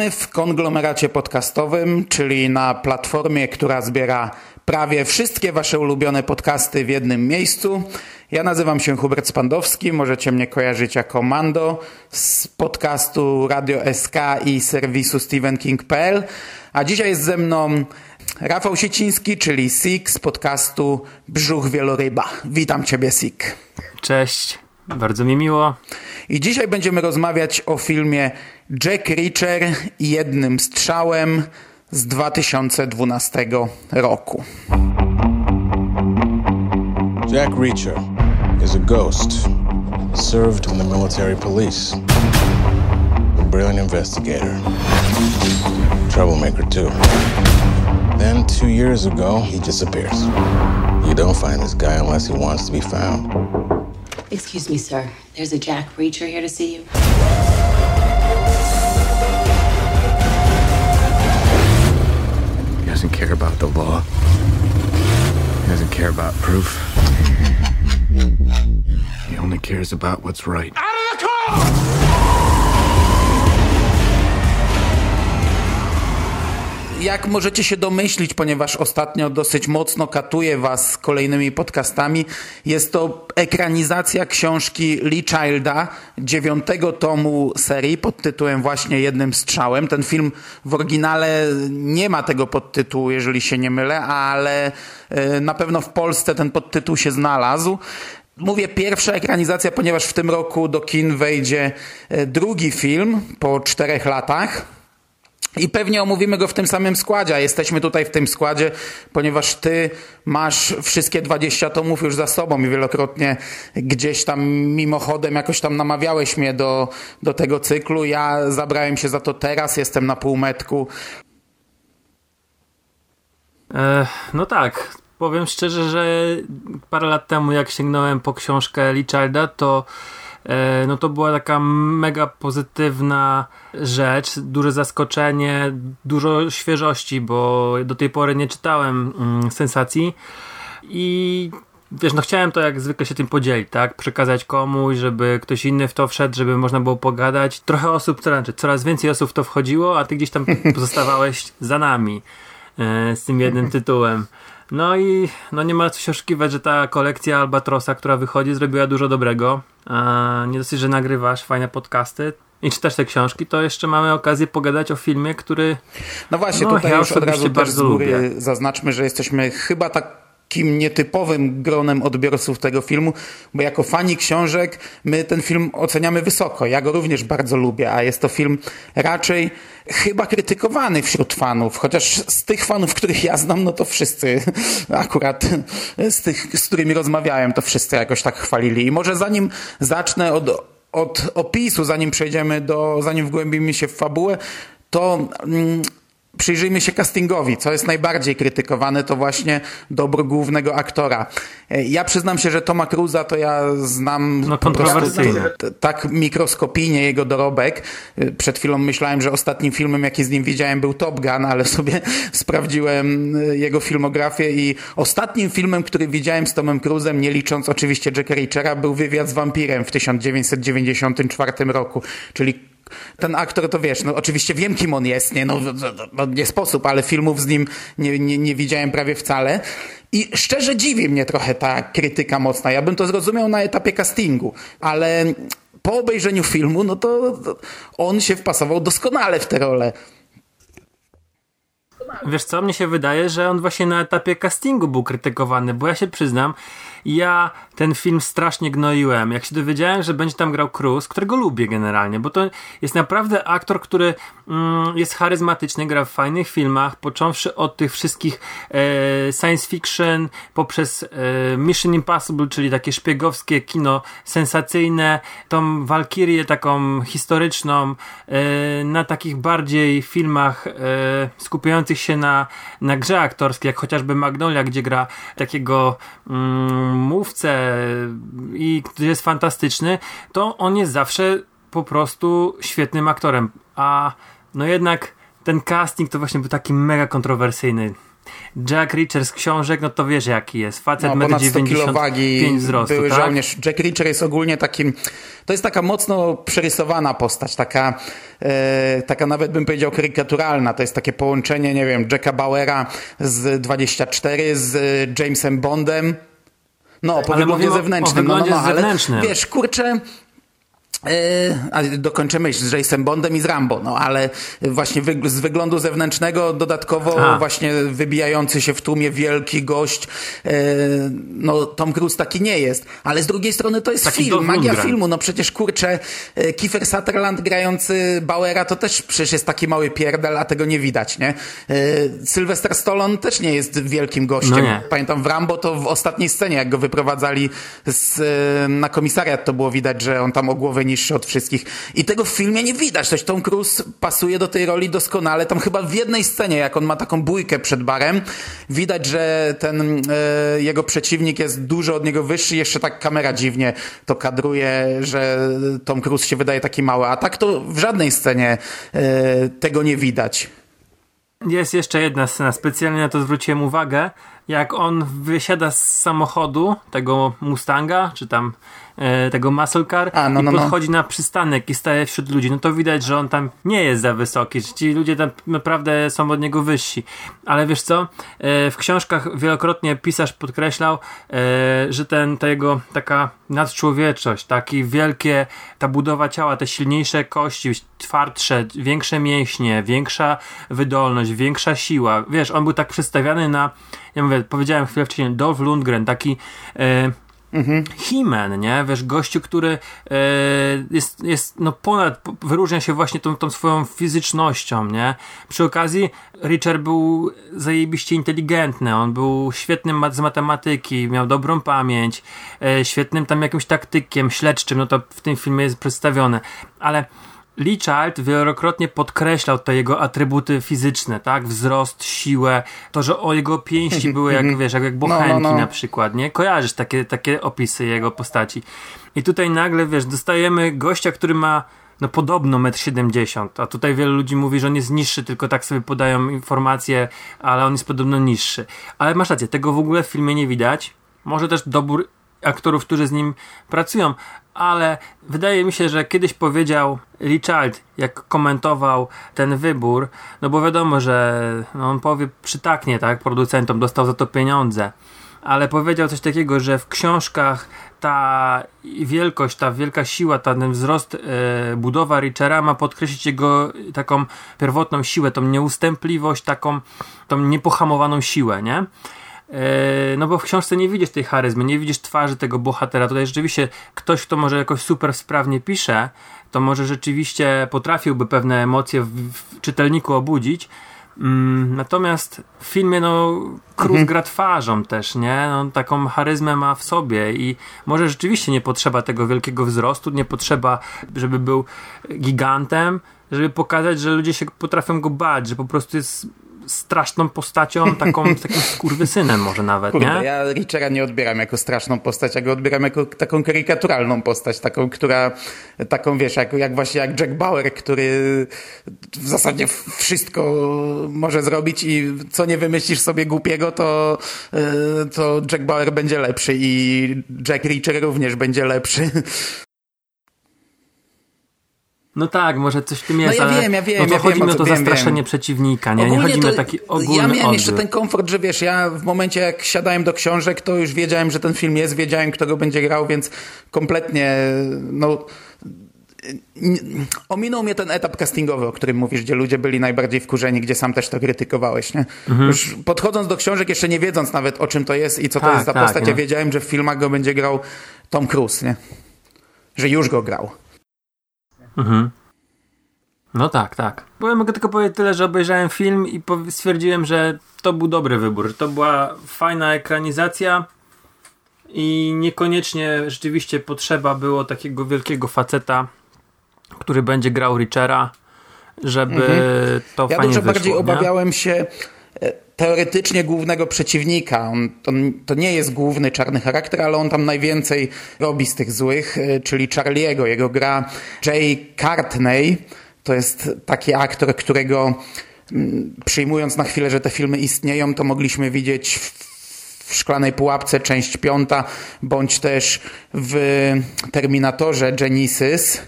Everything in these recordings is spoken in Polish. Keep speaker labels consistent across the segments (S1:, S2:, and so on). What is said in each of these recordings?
S1: Witamy w konglomeracie podcastowym, czyli na platformie, która zbiera prawie wszystkie Wasze ulubione podcasty w jednym miejscu. Ja nazywam się Hubert Spandowski, możecie mnie kojarzyć jako Mando z podcastu Radio SK i serwisu StephenKing.pl, a dzisiaj jest ze mną Rafał Sieciński, czyli Sik z podcastu Brzuch Wieloryba. Witam Ciebie, Sik.
S2: Cześć, bardzo mi miło.
S1: I dzisiaj będziemy rozmawiać o filmie Jack Reacher jednym strzałem z 2012 roku.
S3: Jack Reacher is a ghost served in the military police. A brilliant investigator. Troublemaker, too. Then, two years ago, he disappears. You don't find this guy unless he wants to be found.
S4: Excuse me, sir. There's a Jack Reacher here to see you.
S3: He doesn't care about the law. He doesn't care about proof. He only cares about what's right.
S1: Jak możecie się domyślić, ponieważ ostatnio dosyć mocno katuje was kolejnymi podcastami, jest to ekranizacja książki Lee Childa, dziewiątego tomu serii pod tytułem właśnie Jednym strzałem. Ten film w oryginale nie ma tego podtytułu, jeżeli się nie mylę, ale e, na pewno w Polsce ten podtytuł się znalazł. Mówię pierwsza ekranizacja, ponieważ w tym roku do kin wejdzie e, drugi film po czterech latach. I pewnie omówimy go w tym samym składzie, a jesteśmy tutaj w tym składzie, ponieważ ty masz wszystkie 20 tomów już za sobą i wielokrotnie gdzieś tam mimochodem jakoś tam namawiałeś mnie do, do tego cyklu. Ja zabrałem się za to teraz, jestem na półmetku.
S2: E, no tak, powiem szczerze, że parę lat temu jak sięgnąłem po książkę Childa, to no to była taka mega pozytywna rzecz, duże zaskoczenie, dużo świeżości, bo do tej pory nie czytałem mm, sensacji i wiesz, no chciałem to jak zwykle się tym podzielić, tak? Przekazać komuś, żeby ktoś inny w to wszedł, żeby można było pogadać. Trochę osób, to znaczy coraz więcej osób w to wchodziło, a ty gdzieś tam pozostawałeś za nami e, z tym jednym tytułem. No i no nie ma co się oszukiwać, że ta kolekcja Albatrosa, która wychodzi, zrobiła dużo dobrego. Nie dosyć, że nagrywasz fajne podcasty i czytasz te książki, to jeszcze mamy okazję pogadać o filmie, który.
S1: No właśnie,
S2: no,
S1: tutaj
S2: ja
S1: już od razu też
S2: bardzo
S1: z góry
S2: lubię.
S1: zaznaczmy, że jesteśmy chyba takim nietypowym gronem odbiorców tego filmu, bo jako fani książek my ten film oceniamy wysoko. Ja go również bardzo lubię, a jest to film raczej chyba krytykowany wśród fanów, chociaż z tych fanów, których ja znam, no to wszyscy akurat z tych, z którymi rozmawiałem, to wszyscy jakoś tak chwalili. I może zanim zacznę od, od opisu, zanim przejdziemy do, zanim wgłębimy się w fabułę, to mm, przyjrzyjmy się castingowi. Co jest najbardziej krytykowane, to właśnie dobro głównego aktora. E, Ja przyznam się, że Toma Cruza to ja znam
S2: No,
S1: t- tak mikroskopijnie jego dorobek. E, Przed chwilą myślałem, że ostatnim filmem, jaki z nim widziałem, był Top Gun, ale sobie sprawdziłem e, jego filmografię i ostatnim filmem, który widziałem z Tomem Cruzem, nie licząc oczywiście Jacka Reachera, był Wywiad z wampirem w 1994 roku, czyli ten aktor to wiesz, no oczywiście wiem kim on jest, nie, no, no, no nie sposób, ale filmów z nim nie, nie, nie widziałem prawie wcale. I szczerze dziwi mnie trochę ta krytyka mocna. Ja bym to zrozumiał na etapie castingu, ale po obejrzeniu filmu, no to, to on się wpasował doskonale w tę rolę.
S2: Wiesz co, mnie się wydaje, że on właśnie na etapie castingu był krytykowany, bo ja się przyznam, ja ten film strasznie gnoiłem. Jak się dowiedziałem, że będzie tam grał Cruz, którego lubię generalnie, bo to jest naprawdę aktor, który jest charyzmatyczny, gra w fajnych filmach, począwszy od tych wszystkich e, science fiction, poprzez e, Mission Impossible, czyli takie szpiegowskie kino sensacyjne, tą Walkirię taką historyczną, e, na takich bardziej filmach e, skupiających się na, na grze aktorskiej, jak chociażby Magnolia, gdzie gra takiego mm, mówcę i który jest fantastyczny, to on jest zawsze po prostu świetnym aktorem. A no jednak ten casting to właśnie był taki mega kontrowersyjny. Jack Reacher z książek, no to wiesz jaki jest. Facet
S1: no,
S2: 1,95 wzrostu.
S1: Były
S2: tak?
S1: żołnierz. Jack Reacher jest ogólnie takim, to jest taka mocno przerysowana postać, taka, e, taka nawet bym powiedział karykaturalna. To jest takie połączenie, nie wiem, Jacka Bauera z 24 z Jamesem Bondem. No, po
S2: Ale
S1: wyglądzie
S2: o-
S1: zewnętrznym.
S2: o
S1: no, no,
S2: wyglądzie
S1: no, ale
S2: zewnętrznym.
S1: wiesz, kurczę, Yy, a dokończę myśl z Jace'em Bondem i z Rambo, no ale właśnie wyg- z wyglądu zewnętrznego dodatkowo
S2: A.
S1: właśnie wybijający się w tłumie wielki gość, yy, no Tom Cruise taki nie jest, ale z drugiej strony to jest
S2: Taki
S1: film, magia filmu, no przecież kurczę, yy, Kiefer Sutherland grający Bauera to też przecież jest taki mały pierdel, a tego nie widać, nie? Yy, Sylvester Stallone też nie jest wielkim gościem.
S2: No.
S1: Pamiętam w Rambo to w ostatniej scenie, jak go wyprowadzali z, na komisariat, to było widać, że on tam o głowę niższy od wszystkich. I tego w filmie nie widać. Też Tom Cruise pasuje do tej roli doskonale. Tam chyba w jednej scenie, jak on ma taką bójkę przed barem, widać, że ten e, jego przeciwnik jest dużo od niego wyższy. Jeszcze tak kamera dziwnie to kadruje, że Tom Cruise się wydaje taki mały. A tak to w żadnej scenie e, tego nie widać.
S2: Jest jeszcze jedna scena, specjalnie na to zwróciłem uwagę, jak on wysiada z samochodu, tego Mustanga, czy tam e, tego muscle car
S1: A, no,
S2: i
S1: no, no.
S2: podchodzi na przystanek i staje wśród ludzi, no to widać, że on tam nie jest za wysoki, że ci ludzie tam naprawdę są od niego wyżsi. Ale wiesz co, e, w książkach wielokrotnie pisarz podkreślał, e, że ten, ta jego taka nadczłowieczość, taki wielkie, ta budowa ciała, te silniejsze kości, twardsze, większe mięśnie, większa wydolność, większa siła. Wiesz, on był tak przedstawiany na, ja mówię, powiedziałem chwilę wcześniej, Dolph Lundgren, taki e, He-Man, nie? Wiesz, gościu, który e, jest, jest no ponad, wyróżnia się właśnie tą, tą swoją fizycznością, nie? Przy okazji Richard był zajebiście inteligentny, on był świetnym mat- z matematyki, miał dobrą pamięć, e, świetnym tam jakimś taktykiem, śledczym, no to w tym filmie jest przedstawione, ale Lee Child wielokrotnie podkreślał te jego atrybuty fizyczne, tak? Wzrost, siłę, to, że o jego pięści były jak, wiesz, jak, jak bochenki
S1: no.
S2: na przykład, nie? Kojarzysz takie, takie opisy jego postaci. I tutaj nagle, wiesz, dostajemy gościa, który ma no podobno 1,70 m, a tutaj wielu ludzi mówi, że on jest niższy, tylko tak sobie podają informacje, ale on jest podobno niższy. Ale masz rację, tego w ogóle w filmie nie widać. Może też dobór aktorów, którzy z nim pracują, ale wydaje mi się, że kiedyś powiedział Child, jak komentował ten wybór, no bo wiadomo, że no on powie przytaknie, tak, producentom, dostał za to pieniądze, ale powiedział coś takiego, że w książkach ta wielkość, ta wielka siła, ten wzrost, e, budowa Richera ma podkreślić jego taką pierwotną siłę, tą nieustępliwość, taką tą niepohamowaną siłę, nie? E, No bo w książce nie widzisz tej charyzmy, nie widzisz twarzy tego bohatera. Tutaj rzeczywiście ktoś, kto może jakoś super sprawnie pisze, to może rzeczywiście potrafiłby pewne emocje w, w czytelniku obudzić. Mm, natomiast w filmie no Cruz gra twarzą też, nie? No, taką charyzmę ma w sobie i może rzeczywiście nie potrzeba tego wielkiego wzrostu, nie potrzeba, żeby był gigantem, żeby pokazać, że ludzie się potrafią go bać, że po prostu jest straszną postacią, taką, takim skurwysynem może nawet,
S1: Kurde,
S2: nie?
S1: ja Richera nie odbieram jako straszną postać, ja go odbieram jako taką karykaturalną postać, taką, która, taką wiesz, jak, jak właśnie jak Jack Bauer, który w zasadzie wszystko może zrobić i co nie wymyślisz sobie głupiego, to, yy, to Jack Bauer będzie lepszy i Jack Reacher również będzie lepszy.
S2: No tak, może coś w tym jest,
S1: ja
S2: ale
S1: wiem, ja wiem,
S2: no to
S1: ja
S2: chodzi
S1: wiem,
S2: mi
S1: o
S2: to
S1: wiem,
S2: zastraszenie
S1: wiem.
S2: przeciwnika, nie? Nie
S1: Ogólnie
S2: chodzi mi o
S1: to-
S2: taki ogólny
S1: Ja miałem
S2: odbiór.
S1: jeszcze ten komfort, że wiesz, ja w momencie jak siadałem do książek, to już wiedziałem, że ten film jest, wiedziałem, kto go będzie grał, więc kompletnie, no... nie- Ominął mnie ten etap castingowy, o którym mówisz, gdzie ludzie byli najbardziej wkurzeni, gdzie sam też to krytykowałeś, nie? Już podchodząc do książek, jeszcze nie wiedząc nawet o czym to jest i co to
S2: Tak,
S1: jest za
S2: tak,
S1: postać, ja
S2: no.
S1: wiedziałem, że w filmach go będzie grał Tom Cruise, nie? Że już go grał.
S2: Mhm. No tak, tak. Bo ja mogę tylko powiedzieć tyle, że obejrzałem film i stwierdziłem, że to był dobry wybór. To była fajna ekranizacja i niekoniecznie rzeczywiście potrzeba było takiego wielkiego faceta, który będzie grał Richera, żeby to
S1: Ja
S2: fajnie
S1: dużo
S2: wyszło.
S1: bardziej
S2: nie?
S1: obawiałem się e, teoretycznie głównego przeciwnika. On, to, nie jest główny czarny charakter, ale on tam najwięcej robi z tych złych, e, czyli Charlie'ego. Jego gra Jay Cartney. To jest taki aktor, którego mm, przyjmując na chwilę, że te filmy istnieją, to mogliśmy widzieć w, w Szklanej Pułapce, część piąta, bądź też w Terminatorze Genesis.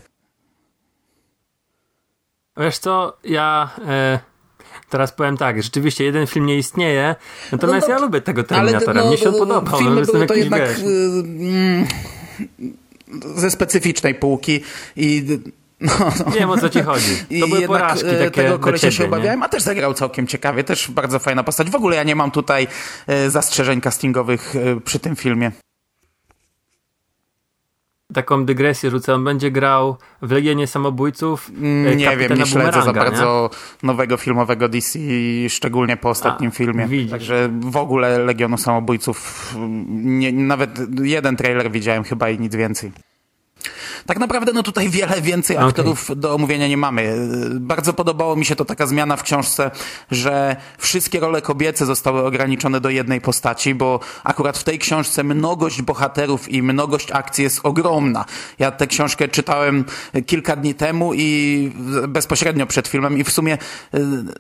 S2: Wiesz co, ja e, teraz powiem tak, rzeczywiście jeden film nie istnieje, natomiast
S1: No,
S2: ja
S1: no,
S2: lubię tego
S1: Ale
S2: Terminatora,
S1: no,
S2: mnie się on
S1: no,
S2: podobał.
S1: Filmy
S2: no, jestem
S1: były to jednak y, mm, ze specyficznej półki i no, no.
S2: Wiem o co ci chodzi. To były
S1: jednak
S2: porażki
S1: e,
S2: takie
S1: tego kolesia się
S2: nie?
S1: obawiałem, a też zagrał całkiem ciekawie, też bardzo fajna postać. W ogóle ja nie mam tutaj e, zastrzeżeń castingowych e, przy tym filmie.
S2: Taką dygresję rzucę, on będzie grał w Legionie Samobójców e,
S1: Mm, Nie wiem, nie śledzę za bardzo nowego filmowego DC, szczególnie po ostatnim
S2: A,
S1: filmie.
S2: widzisz.
S1: Także w ogóle Legionu Samobójców, mm, nie, nawet jeden trailer widziałem chyba i nic więcej. Tak naprawdę no tutaj wiele więcej
S2: Okej.
S1: aktorów do omówienia nie mamy. Bardzo podobało mi się to taka zmiana w książce, że wszystkie role kobiece zostały ograniczone do jednej postaci, bo akurat w tej książce mnogość bohaterów i mnogość akcji jest ogromna. Ja tę książkę czytałem kilka dni temu i bezpośrednio przed filmem i w sumie y,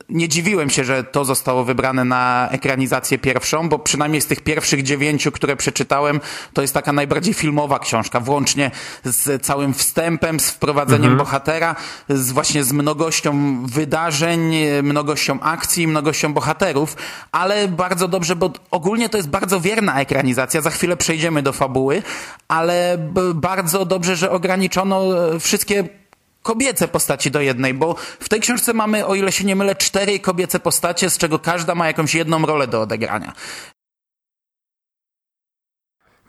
S1: nie dziwiłem się, że to zostało wybrane na ekranizację pierwszą, bo przynajmniej z tych pierwszych dziewięciu, które przeczytałem, to jest taka najbardziej filmowa książka, włącznie z całym wstępem, z wprowadzeniem bohatera, z właśnie z mnogością wydarzeń, mnogością akcji, mnogością bohaterów, ale bardzo dobrze, bo ogólnie to jest bardzo wierna ekranizacja, za chwilę przejdziemy do fabuły, ale bardzo dobrze, że ograniczono e, wszystkie kobiece postaci do jednej, bo w tej książce mamy, o ile się nie mylę, cztery kobiece postacie, z czego każda ma jakąś jedną rolę do odegrania.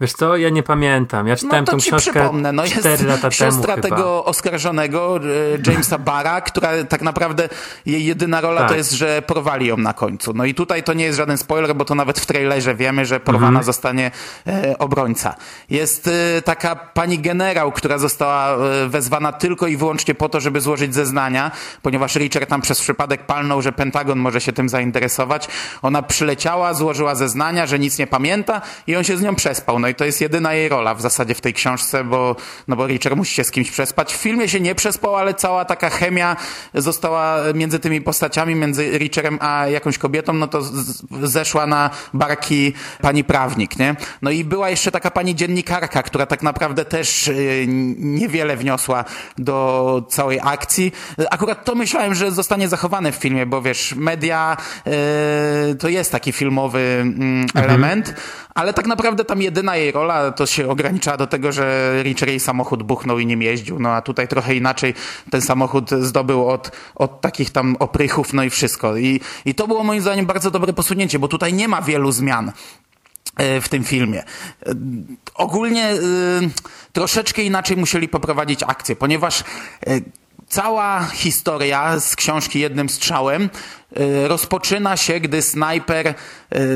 S2: Wiesz co, ja nie pamiętam. Ja czytałem
S1: No to
S2: tą
S1: ci
S2: książkę
S1: przypomnę, no jest
S2: 4 lata
S1: siostra
S2: temu
S1: tego
S2: chyba.
S1: oskarżonego, e, Jamesa Barra, która tak naprawdę jej jedyna rola
S2: Tak.
S1: to jest, że porwali ją na końcu. No i tutaj to nie jest żaden spoiler, bo to nawet w trailerze wiemy, że porwana
S2: Mhm.
S1: zostanie e, obrońca. Jest e, taka pani generał, która została e, wezwana tylko i wyłącznie po to, żeby złożyć zeznania, ponieważ Richard tam przez przypadek palnął, że Pentagon może się tym zainteresować. Ona przyleciała, złożyła zeznania, że nic nie pamięta i on się z nią przespał. No i to jest jedyna jej rola w zasadzie w tej książce, bo, no bo Richard musi się z kimś przespać. W filmie się nie przespał, ale cała taka chemia została między tymi postaciami, między Richardem a jakąś kobietą, no to zeszła na barki pani prawnik, nie? No i była jeszcze taka pani dziennikarka, która tak naprawdę też y, niewiele wniosła do całej akcji. Akurat to myślałem, że zostanie zachowane w filmie, bo wiesz, media y, to jest taki filmowy mm, element, ale tak naprawdę tam jedyna jej rola to się ograniczała do tego, że Richard jej samochód buchnął i nim jeździł, no a tutaj trochę inaczej ten samochód zdobył od, od takich tam oprychów, no i wszystko. I, I to było moim zdaniem bardzo dobre posunięcie, bo tutaj nie ma wielu zmian e, w tym filmie. E, Ogólnie e, troszeczkę inaczej musieli poprowadzić akcję, ponieważ cała historia z książki jednym strzałem e, rozpoczyna się, gdy snajper e,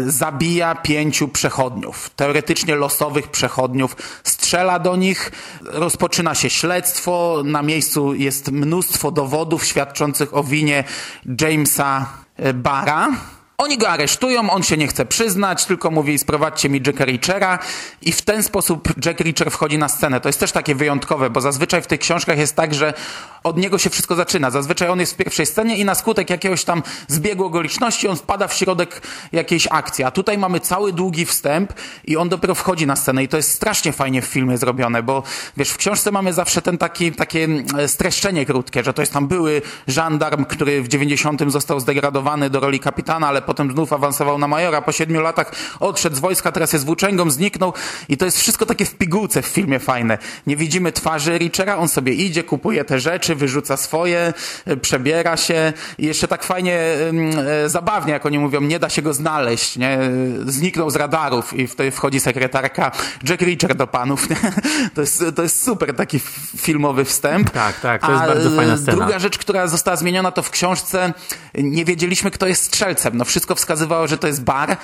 S1: zabija pięciu przechodniów, teoretycznie losowych przechodniów, strzela do nich, rozpoczyna się śledztwo, na miejscu jest mnóstwo dowodów świadczących o winie Jamesa e, Barra, Oni go aresztują, on się nie chce przyznać, tylko mówi sprowadźcie mi Jacka Reachera i w ten sposób Jack Reacher wchodzi na scenę. To jest też takie wyjątkowe, bo zazwyczaj w tych książkach jest tak, że od niego się wszystko zaczyna. Zazwyczaj on jest w pierwszej scenie i na skutek jakiegoś tam zbiegu okoliczności on wpada w środek jakiejś akcji. A tutaj mamy cały długi wstęp i on dopiero wchodzi na scenę i to jest strasznie fajnie w filmie zrobione, bo wiesz, w książce mamy zawsze ten taki, takie mm, streszczenie krótkie, że to jest tam były żandarm, który w 90 został zdegradowany do roli kapitana, ale potem znów awansował na majora, po siedmiu latach odszedł z wojska, teraz jest włóczęgą, zniknął i to jest wszystko takie w pigułce w filmie fajne. Nie widzimy twarzy Richera, on sobie idzie, kupuje te rzeczy, wyrzuca swoje, e, przebiera się i jeszcze tak fajnie, e, zabawnie, jak oni mówią, nie da się go znaleźć, nie? Zniknął z radarów i wtedy wchodzi sekretarka Jack Reacher do panów, nie? To jest, to jest super taki filmowy wstęp.
S2: Tak, tak, to jest A bardzo fajna scena.
S1: Druga rzecz, która została zmieniona, to w książce nie wiedzieliśmy, kto jest strzelcem. No wszystko wskazywało, że to jest bar,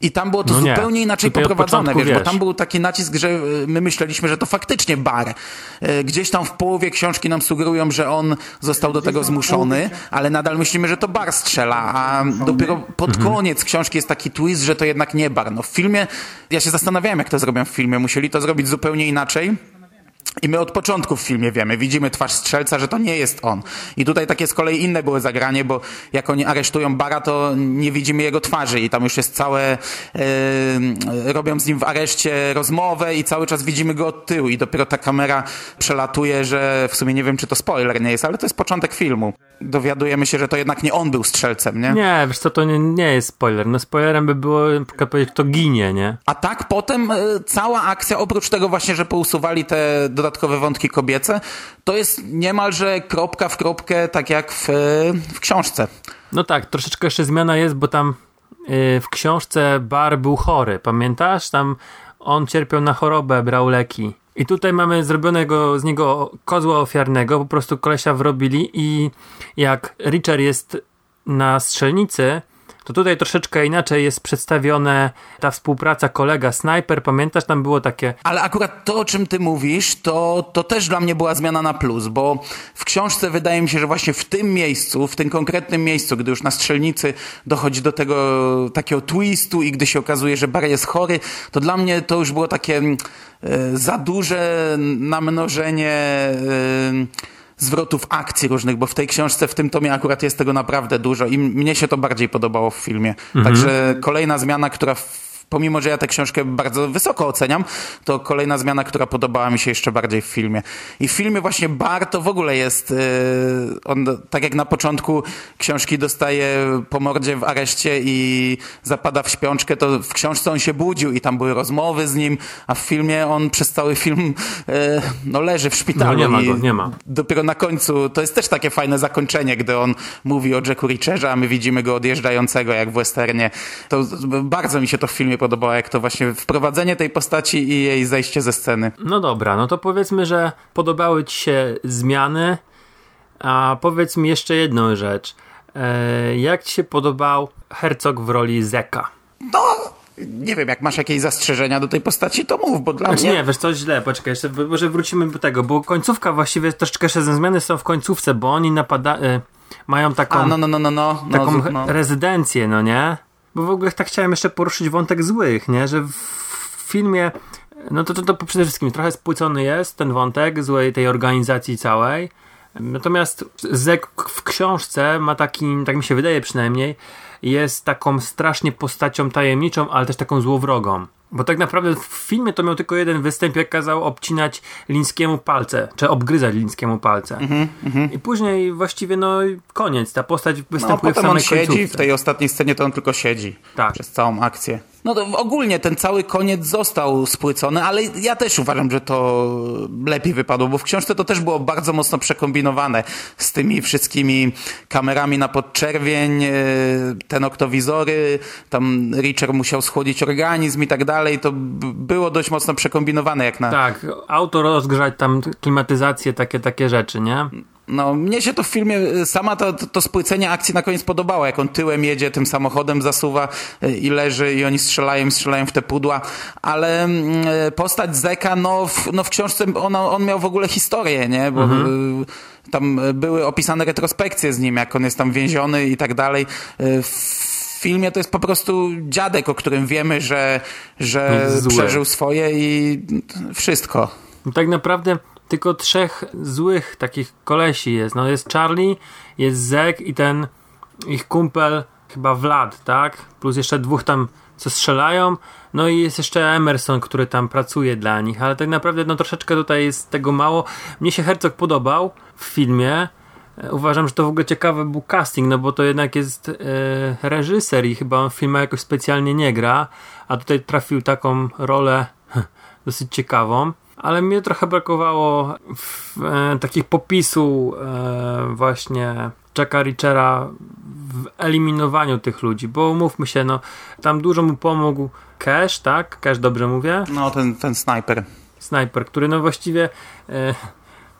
S1: i tam było to no zupełnie inaczej Tutaj poprowadzone, wiesz, wiesz, bo tam był taki nacisk, że e, my myśleliśmy, że to faktycznie bar. E, gdzieś tam w połowie książki nam sugerują, że on został do tego zmuszony, ale nadal myślimy, że to bar strzela, a dopiero pod mhm. koniec książki jest taki twist, że to jednak nie bar. No w filmie, ja się zastanawiałem, jak to zrobią w filmie. Musieli to zrobić zupełnie inaczej. I my od początku w filmie wiemy, widzimy twarz strzelca, że to nie jest on. I tutaj takie z kolei inne były zagranie, bo jak oni aresztują Bara, to nie widzimy jego twarzy i tam już jest całe, yy, robią z nim w areszcie rozmowę i cały czas widzimy go od tyłu i dopiero ta kamera przelatuje, że w sumie nie wiem, czy to spoiler nie jest, ale to jest początek filmu. Dowiadujemy się, że to jednak nie on był strzelcem, nie?
S2: Nie, wiesz co, to nie, nie jest spoiler. No spoilerem by było powiedzieć, kto ginie, nie?
S1: A tak potem y, cała akcja, oprócz tego właśnie, że pousuwali te dodatkowe wątki kobiece, to jest niemalże kropka w kropkę, tak jak w, w książce.
S2: No tak, troszeczkę jeszcze zmiana jest, bo tam yy, w książce Bar był chory, pamiętasz? Tam on cierpiał na chorobę, brał leki. I tutaj mamy zrobionego z niego kozła ofiarnego, po prostu kolesia wrobili i jak Richard jest na strzelnicy, to tutaj troszeczkę inaczej jest przedstawione ta współpraca kolega snajper. Pamiętasz, tam było takie.
S1: Ale akurat to, o czym ty mówisz, to, to też dla mnie była zmiana na plus, bo w książce wydaje mi się, że właśnie w tym miejscu, w tym konkretnym miejscu, gdy już na strzelnicy dochodzi do tego takiego twistu i gdy się okazuje, że Barry jest chory, to dla mnie to już było takie e, za duże namnożenie. E, zwrotów akcji różnych, bo w tej książce, w tym tomie akurat jest tego naprawdę dużo i mnie się to bardziej podobało w filmie. Mhm. Także kolejna zmiana, która pomimo, że ja tę książkę bardzo wysoko oceniam, to kolejna zmiana, która podobała mi się jeszcze bardziej w filmie. I w filmie właśnie Bar to w ogóle jest, yy, on tak jak na początku książki dostaje po mordzie w areszcie i zapada w śpiączkę, to w książce on się budził i tam były rozmowy z nim, a w filmie on przez cały film yy, no leży w szpitalu. No
S2: nie ma go, nie ma.
S1: Dopiero na końcu, to jest też takie fajne zakończenie, gdy on mówi o Jacku Reacherze, a my widzimy go odjeżdżającego jak w westernie. To bardzo mi się to w filmie podobało, jak to właśnie wprowadzenie tej postaci i jej zejście ze sceny.
S2: No dobra, no to powiedzmy, że podobały ci się zmiany, a powiedz mi jeszcze jedną rzecz. E, jak ci się podobał Hercog w roli Zeka?
S1: No, nie wiem, jak masz jakieś zastrzeżenia do tej postaci, to mów, bo dla znaczy, mnie...
S2: Nie, wiesz, coś źle, poczekaj, jeszcze, może wrócimy do tego, bo końcówka właściwie, troszeczkę jeszcze zmiany są w końcówce, bo oni napadają, y, mają taką...
S1: A, no, no, no, no, no.
S2: Taką no, no. rezydencję, no nie? Bo w ogóle tak chciałem jeszcze poruszyć wątek złych, nie? Że w filmie, no to, to, to przede wszystkim trochę spłycony jest ten wątek złej tej organizacji całej. Natomiast Zek w książce ma taki, tak mi się wydaje przynajmniej, jest taką strasznie postacią tajemniczą, ale też taką złowrogą. Bo tak naprawdę w filmie to miał tylko jeden występ, jak kazał obcinać Lińskiemu palce, czy obgryzać Lińskiemu palce. Mm -hmm. I później właściwie no koniec, ta postać występuje
S1: no,
S2: w samej
S1: on siedzi,
S2: końcówce.
S1: w tej ostatniej scenie to on tylko siedzi tak. przez całą akcję. No to ogólnie ten cały koniec został spłycony, ale ja też uważam, że to lepiej wypadło, bo w książce to też było bardzo mocno przekombinowane z tymi wszystkimi kamerami na podczerwień, e, te noktowizory, tam Richard musiał schłodzić organizm i tak dalej, to było dość mocno przekombinowane jak na...
S2: Tak, auto rozgrzać tam klimatyzację, takie, takie rzeczy, nie?
S1: No, mnie się to w filmie, y, sama to, to, to spłycenie akcji na koniec podobało, jak on tyłem jedzie, tym samochodem zasuwa y, i leży i oni strzelają, strzelają w te pudła, ale mm, y, postać Zeka, no w, no w książce on, on miał w ogóle historię, nie, bo mhm. tam były opisane retrospekcje z nim, jak on jest tam więziony i tak dalej. W filmie to jest po prostu dziadek, o którym wiemy, że, że przeżył swoje i wszystko.
S2: No tak naprawdę tylko trzech złych takich kolesi jest. No jest Charlie, jest Zek i ten ich kumpel chyba Vlad, tak? Plus jeszcze dwóch tam co strzelają. No i jest jeszcze Emerson, który tam pracuje dla nich, ale tak naprawdę no troszeczkę tutaj jest tego mało. Mnie się Herzog podobał w filmie. E, Uważam, że to w ogóle ciekawy był casting, no bo to jednak jest e, reżyser i chyba on w filmach jakoś specjalnie nie gra, a tutaj trafił taką rolę dosyć ciekawą. Ale mnie trochę brakowało w, e, takich popisu e, właśnie Jacka Richera w eliminowaniu tych ludzi, bo umówmy się, no tam dużo mu pomógł Cash, tak? Cash dobrze mówię?
S1: No, ten, ten snajper.
S2: Snajper, który no właściwie e,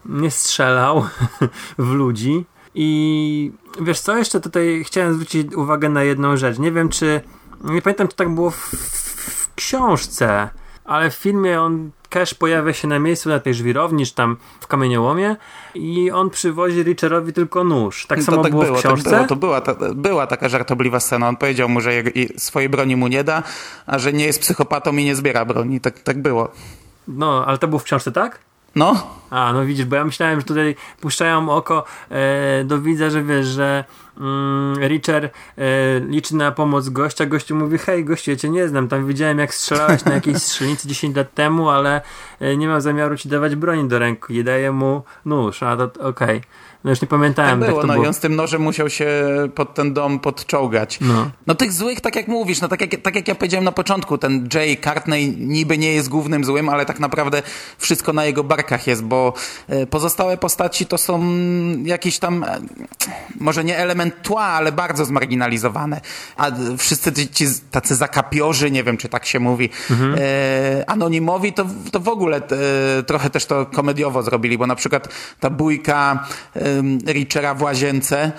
S2: nie strzelał w ludzi. I wiesz co, jeszcze tutaj chciałem zwrócić uwagę na jedną rzecz. Nie wiem, czy. Nie pamiętam, czy tak było w, w książce, ale w filmie on. Cash pojawia się na miejscu na tej żwirowni, czy tam w kamieniołomie i on przywozi Richerowi tylko nóż. Tak samo
S1: to tak
S2: było,
S1: było,
S2: w książce.
S1: Tak było, to była, ta, była taka żartobliwa scena. On powiedział mu, że i swojej broni mu nie da, a że nie jest psychopatą i nie zbiera broni. Tak, tak było.
S2: No, ale to było w książce, tak?
S1: No,
S2: A, no widzisz, bo ja myślałem, że tutaj puszczają oko e, do widza, że wiesz, że mm, Richard e, liczy na pomoc gościa, gościu mówi, hej gościu, ja cię nie znam, tam widziałem jak strzelałeś na jakiejś strzelnicy 10 lat temu, ale e, nie mam zamiaru ci dawać broni do ręki i daję mu nóż, a to okej. No już nie pamiętałem,
S1: tak było. No
S2: było.
S1: i on z tym nożem musiał się pod ten dom podczołgać.
S2: No.
S1: No tych złych, tak jak mówisz, no tak jak, tak jak ja powiedziałem na początku, ten Jay Cartney niby nie jest głównym złym, ale tak naprawdę wszystko na jego barkach jest, bo e, pozostałe postaci to są jakieś tam, e, może nie element tła, ale bardzo zmarginalizowane. A wszyscy ci, tacy zakapiorzy, nie wiem czy tak się mówi, e, anonimowi, to, to w ogóle trochę też to komediowo zrobili, bo na przykład ta bójka Richera w łazience,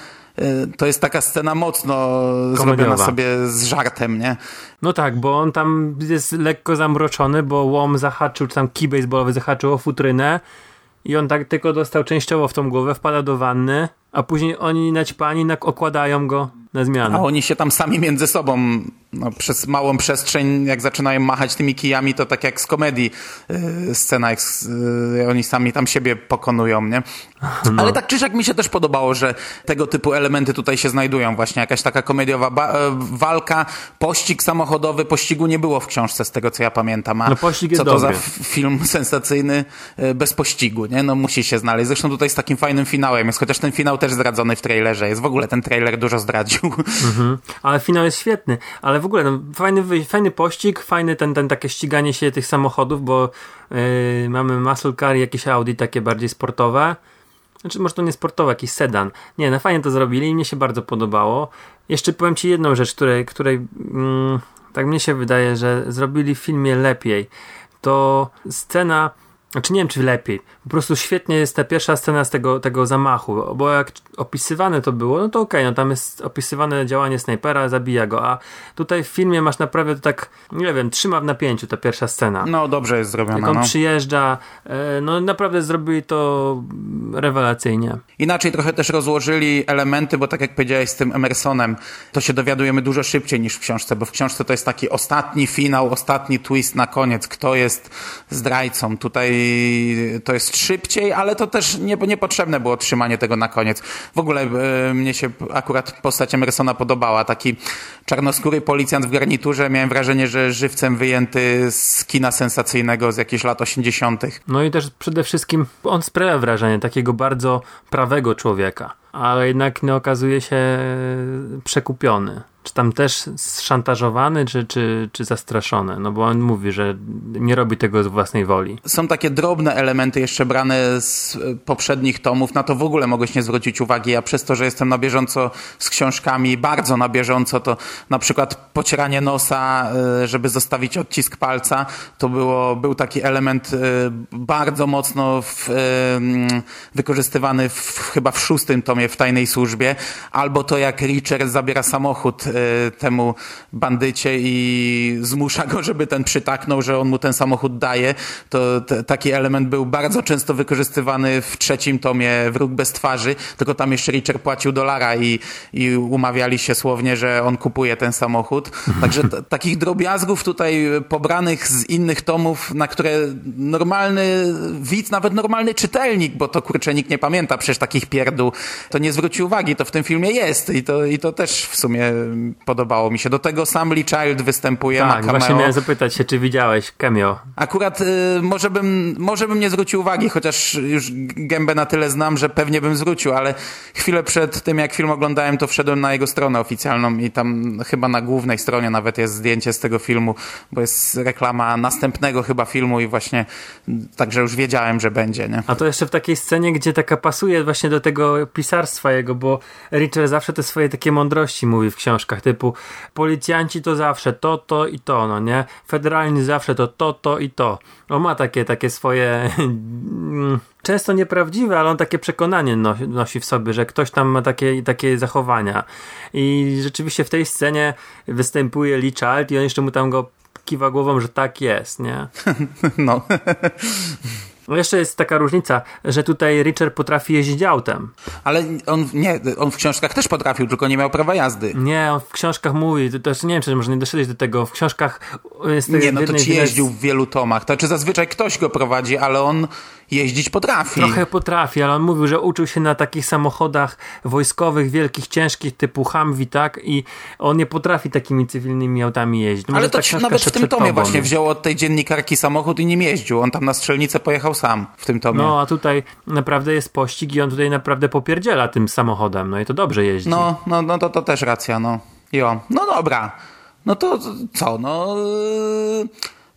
S1: to jest taka scena mocno zrobiona sobie z żartem, nie?
S2: No tak, bo on tam jest lekko zamroczony, bo łom zahaczył, czy tam kij baseballowy zahaczył o futrynę i on tak tylko dostał częściowo w tą głowę, wpada do wanny, a później oni naćpani okładają go na zmianę.
S1: A oni się tam sami między sobą no, przez małą przestrzeń, jak zaczynają machać tymi kijami, to tak jak z komedii yy, scena, jak yy, oni sami tam siebie pokonują, nie?
S2: No.
S1: Ale tak czy siak mi się też podobało, że tego typu elementy tutaj się znajdują. Właśnie jakaś taka komediowa e, walka, pościg samochodowy. Pościgu nie było w książce, z tego co ja pamiętam. A
S2: No, pościg jest
S1: co to
S2: dobry.
S1: za film sensacyjny e, bez pościgu, nie? No musi się znaleźć. Zresztą tutaj z takim fajnym finałem jest, chociaż ten finał też zdradzony w trailerze jest. W ogóle ten trailer dużo zdradził.
S2: Ale finał jest świetny. Ale w ogóle no, fajny, fajny pościg, fajny ten, ten takie ściganie się tych samochodów, bo yy, mamy muscle car i jakieś Audi takie bardziej sportowe. Znaczy, może to nie sportowe, jakiś sedan. Nie, no fajnie to zrobili i mnie się bardzo podobało. Jeszcze powiem Ci jedną rzecz, której, której mm, tak mnie się wydaje, że zrobili w filmie lepiej. To scena, znaczy nie wiem czy lepiej, po prostu świetnie jest ta pierwsza scena z tego, tego zamachu, bo jak opisywane to było, no to okej, no tam jest opisywane działanie snajpera, zabija go, a tutaj w filmie masz naprawdę tak, nie wiem, trzyma w napięciu ta pierwsza scena.
S1: No dobrze jest
S2: Jak
S1: zrobiona.
S2: on
S1: No.
S2: przyjeżdża, e, no naprawdę zrobili to rewelacyjnie.
S1: Inaczej trochę też rozłożyli elementy, bo tak jak powiedziałeś z tym Emersonem, to się dowiadujemy dużo szybciej niż w książce, bo w książce to jest taki ostatni finał, ostatni twist na koniec, kto jest zdrajcą. Tutaj to jest szybciej, ale to też nie, niepotrzebne było trzymanie tego na koniec. W ogóle e, mnie się akurat postać Emersona podobała. Taki czarnoskóry policjant w garniturze. Miałem wrażenie, że żywcem wyjęty z kina sensacyjnego z jakichś lat 80.
S2: No i też przede wszystkim on sprawia wrażenie takiego bardzo prawego człowieka, ale jednak nie okazuje się przekupiony. Czy tam też szantażowany, czy, czy, czy zastraszony? No bo on mówi, że nie robi tego z własnej woli.
S1: są takie drobne elementy jeszcze brane z poprzednich tomów, na to w ogóle mogłeś nie zwrócić uwagi. Ja przez to, że jestem na bieżąco z książkami, bardzo na bieżąco, to na przykład pocieranie nosa, e, żeby zostawić odcisk palca, to było, był taki element e, bardzo mocno w, e, wykorzystywany w, chyba w szóstym tomie w tajnej służbie, albo to jak Richard zabiera samochód y, temu bandycie i zmusza go, żeby ten przytaknął, że on mu ten samochód daje. To taki element był bardzo często wykorzystywany w trzecim tomie Wróg bez twarzy, tylko tam jeszcze Richard płacił dolara i, i umawiali się słownie, że on kupuje ten samochód. Także takich drobiazgów tutaj pobranych z innych tomów, na które normalny widz, nawet normalny czytelnik, bo to kurczę nikt nie pamięta przecież takich pierdół, to nie zwróci uwagi, to w tym filmie jest i to, i to też w sumie podobało mi się. Do tego sam Lee Child występuje, ma
S2: Tak,
S1: cameo.
S2: właśnie miałem zapytać się, czy widziałeś cameo.
S1: Akurat y, może, bym, może bym nie zwrócił uwagi, chociaż już gębę na tyle znam, że pewnie bym zwrócił, ale chwilę przed tym, jak film oglądałem, to wszedłem na jego stronę oficjalną i tam chyba na głównej stronie nawet jest zdjęcie z tego filmu, bo jest reklama następnego chyba filmu i właśnie także już wiedziałem, że będzie, nie?
S2: A to jeszcze w takiej scenie, gdzie taka pasuje właśnie do tego pisarstwa jego, bo Richard zawsze te swoje takie mądrości mówi w książkach, typu policjanci to zawsze to, to i to, no nie? Federalni zawsze to to, to i to. On ma takie, takie swoje często nieprawdziwe, ale on takie przekonanie nosi, nosi w sobie, że ktoś tam ma takie, takie zachowania. I rzeczywiście w tej scenie występuje Lee Child i on jeszcze mu tam go kiwa głową, że tak jest, nie?
S1: No.
S2: No jeszcze jest taka różnica, że tutaj Richard potrafi jeździć autem.
S1: Ale on nie, on w książkach też potrafił, tylko nie miał prawa jazdy.
S2: Nie, on w książkach mówi, to, to nie wiem, czy może nie doszedłeś do tego, w książkach jest
S1: Nie, no to ci jeździł w wielu tomach. To czy zazwyczaj ktoś go prowadzi, ale on jeździć potrafi.
S2: Trochę potrafi, ale on mówił, że uczył się na takich samochodach wojskowych, wielkich, ciężkich, typu Humvee, tak? I on nie potrafi takimi cywilnymi autami jeździć. No
S1: Ale
S2: może
S1: to
S2: ta
S1: nawet w tym tomie
S2: tobą.
S1: właśnie wziął od tej dziennikarki samochód i nim jeździł. On tam na strzelnicę pojechał sam w tym tomie.
S2: No, a tutaj naprawdę jest pościg i on tutaj naprawdę popierdziela tym samochodem, no i to dobrze jeździ.
S1: No, no, no to, to też racja, no. Jo, no dobra. No to co, no... yy,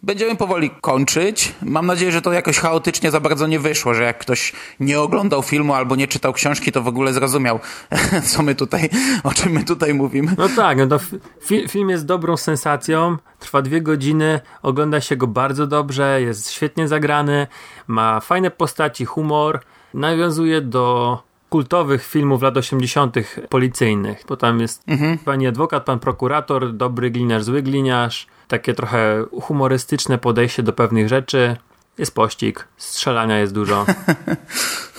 S1: Będziemy powoli kończyć. Mam nadzieję, że to jakoś chaotycznie za bardzo nie wyszło, że jak ktoś nie oglądał filmu albo nie czytał książki, to w ogóle zrozumiał, co my tutaj, o czym my tutaj mówimy.
S2: No tak, no to fi- film jest dobrą sensacją, trwa dwie godziny, ogląda się go bardzo dobrze, jest świetnie zagrany, ma fajne postaci, humor, nawiązuje do kultowych filmów lat 80. policyjnych, bo tam jest pani adwokat, pan prokurator, dobry gliniarz, zły gliniarz, takie trochę humorystyczne podejście do pewnych rzeczy, jest pościg, strzelania jest dużo.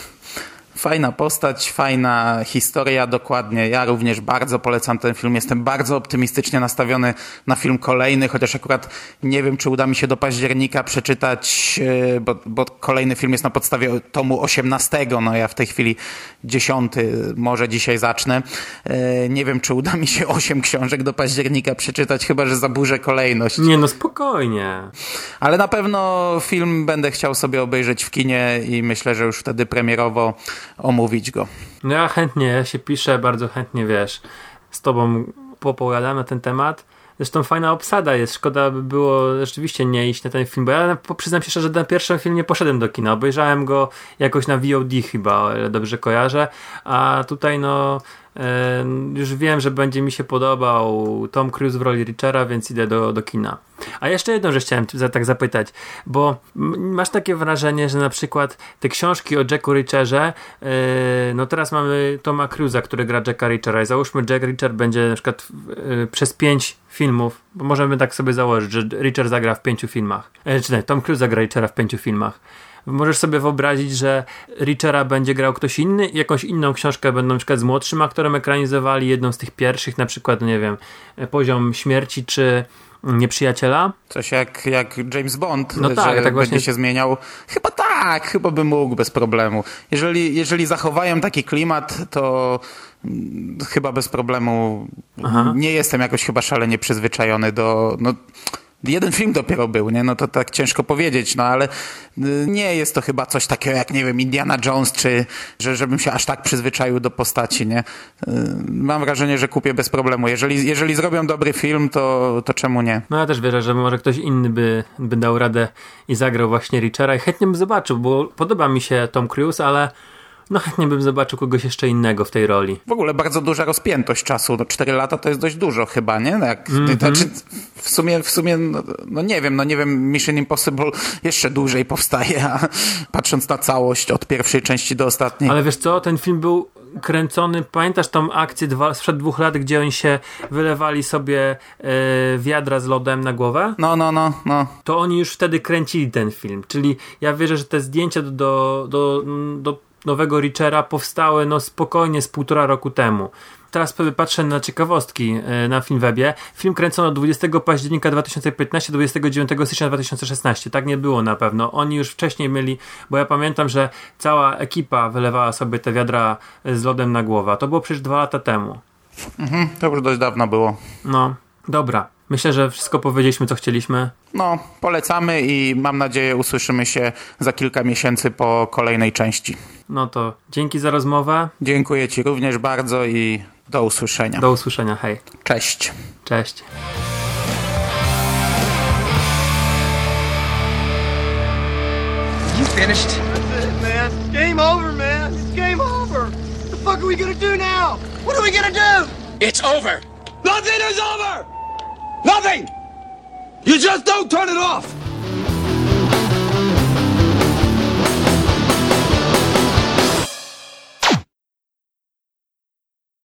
S1: Fajna postać, fajna historia, dokładnie. Ja również bardzo polecam ten film. Jestem bardzo optymistycznie nastawiony na film kolejny, chociaż akurat nie wiem, czy uda mi się do października przeczytać, e, bo, bo kolejny film jest na podstawie tomu 18. No ja w tej chwili 10, może dzisiaj zacznę. E, Nie wiem, czy uda mi się 8 książek do października przeczytać, chyba że zaburzę kolejność.
S2: Nie no, spokojnie.
S1: Ale na pewno film będę chciał sobie obejrzeć w kinie i myślę, że już wtedy premierowo omówić go.
S2: No ja chętnie, się piszę, bardzo chętnie, wiesz, z tobą popowiadam na ten temat. Zresztą fajna obsada jest, szkoda by było rzeczywiście nie iść na ten film, bo ja przyznam się szczerze, że na pierwszy film nie poszedłem do kina, obejrzałem go jakoś na VOD chyba, o ile dobrze kojarzę, a tutaj no już wiem, że będzie mi się podobał Tom Cruise w roli Richera, więc idę do, do kina. A jeszcze jedną rzecz chciałem za, tak zapytać, bo masz takie wrażenie, że na przykład te książki o Jacku Richerze, yy, no teraz mamy Toma Cruise'a, który gra Jacka Richera i załóżmy Jack Richer będzie na przykład yy, przez pięć filmów, bo możemy tak sobie założyć, że Richer zagra w pięciu filmach, yy, czy nie, Tom Cruise zagra Richera w pięciu filmach. Możesz sobie wyobrazić, że Richera będzie grał ktoś inny i jakąś inną książkę będą na przykład z młodszym aktorem ekranizowali, jedną z tych pierwszych, na przykład, nie wiem, Poziom Śmierci czy Nieprzyjaciela.
S1: Coś jak, jak James Bond,
S2: No
S1: że
S2: tak, tak
S1: będzie
S2: właśnie-
S1: się zmieniał. Chyba tak, chyba by mógł bez problemu. Jeżeli, jeżeli zachowają taki klimat, to chyba bez problemu
S2: Aha.
S1: nie jestem jakoś chyba szalenie przyzwyczajony do... No, Jeden film dopiero był, nie? No to tak ciężko powiedzieć, no ale y, nie jest to chyba coś takiego jak, nie wiem, Indiana Jones, czy że, żebym się aż tak przyzwyczaił do postaci, nie? Y, Mam wrażenie, że kupię bez problemu. Jeżeli, jeżeli zrobią dobry film, to, to czemu nie?
S2: No ja też wierzę, że może ktoś inny by, by dał radę i zagrał właśnie Richera i chętnie bym zobaczył, bo podoba mi się Tom Cruise, ale no chętnie bym zobaczył kogoś jeszcze innego w tej roli.
S1: W ogóle bardzo duża rozpiętość czasu. No, 4 lata to jest dość dużo chyba, nie? No Jak,
S2: Mhm.
S1: znaczy, w sumie, w sumie no, no nie wiem, no nie wiem, Mission Impossible jeszcze dłużej powstaje, a patrząc na całość od pierwszej części do ostatniej.
S2: Ale wiesz co, ten film był kręcony, pamiętasz tą akcję dwa, sprzed dwóch lat, gdzie oni się wylewali sobie e, wiadra z lodem na głowę?
S1: No, no, no, no.
S2: To oni już wtedy kręcili ten film, czyli ja wierzę, że te zdjęcia do, do, do, do nowego Richera powstały no spokojnie z półtora roku temu. Teraz patrzę na ciekawostki e, na Filmwebie. Film kręcono 20 października 2015 do 29 stycznia 2016. Tak nie było na pewno. Oni już wcześniej mieli, bo ja pamiętam, że cała ekipa wylewała sobie te wiadra z lodem na głowę. To było przecież dwa lata temu.
S1: To już dość dawno było.
S2: No, dobra. Myślę, że wszystko powiedzieliśmy, co chcieliśmy.
S1: No, polecamy i mam nadzieję usłyszymy się za kilka miesięcy po kolejnej części.
S2: No to dzięki za rozmowę.
S1: Dziękuję Ci również bardzo i do usłyszenia.
S2: Do usłyszenia. Hej.
S1: Cześć.
S2: Cześć.
S5: You finished?
S6: Man, game over, man. It's game over. What the fuck are we gonna do now? What are we gonna do?
S7: It's over.
S6: Nothing is over! Nothing! You just don't turn it off!